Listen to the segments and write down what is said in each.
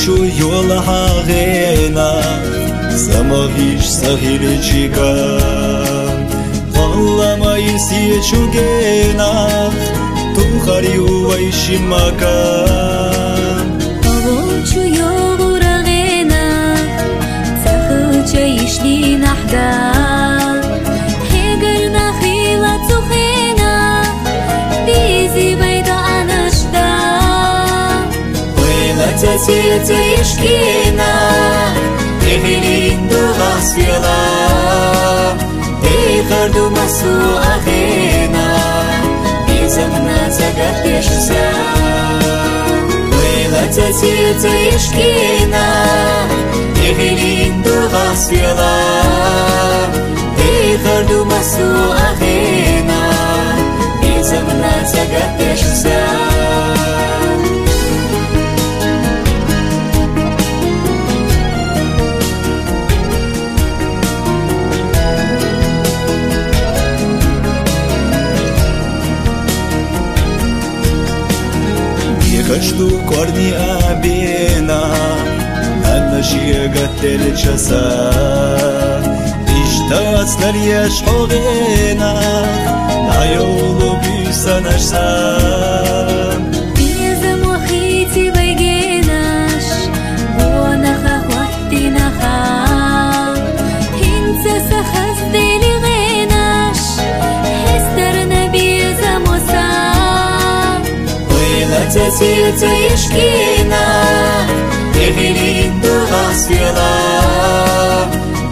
чу yola hagena Самогиш сахиличика Валлама исие чугена Тухари увайшимака Авочу йогурагена Цахуча ишли нахда Хегер Сеца ишкина Эхилинду гасвела Эхарду масу ахена Безамна загатешся Вылата сеца ишкина Эхилинду гасвела Ехачту корни абена Аннашия гаттел часа Иштац нарьяш хогена Найолу бюсанашсан Безам Вылата сеца ишкина Эхилинду гасвела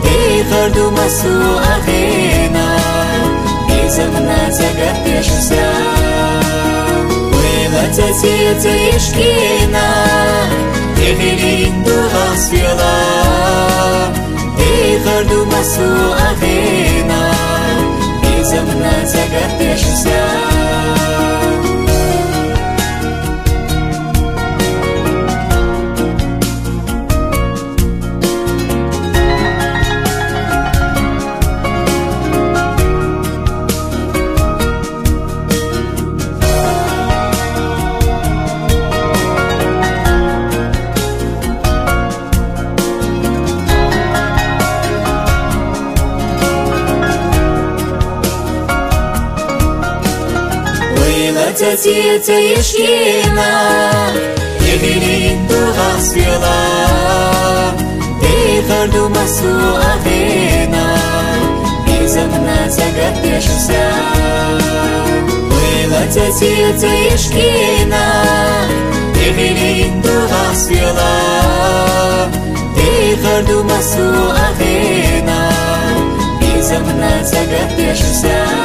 Эхарду масу ахена Безамна загатешся Вылата сеца ишкина Эхилинду гасвела Эхарду масу ахена Вылата сеца ишкина Эхилинду гасвела Эхарду масу ахена Безамна загатешся Вылата сеца ишкина Эхилинду гасвела Эхарду масу ахена Безамна загатешся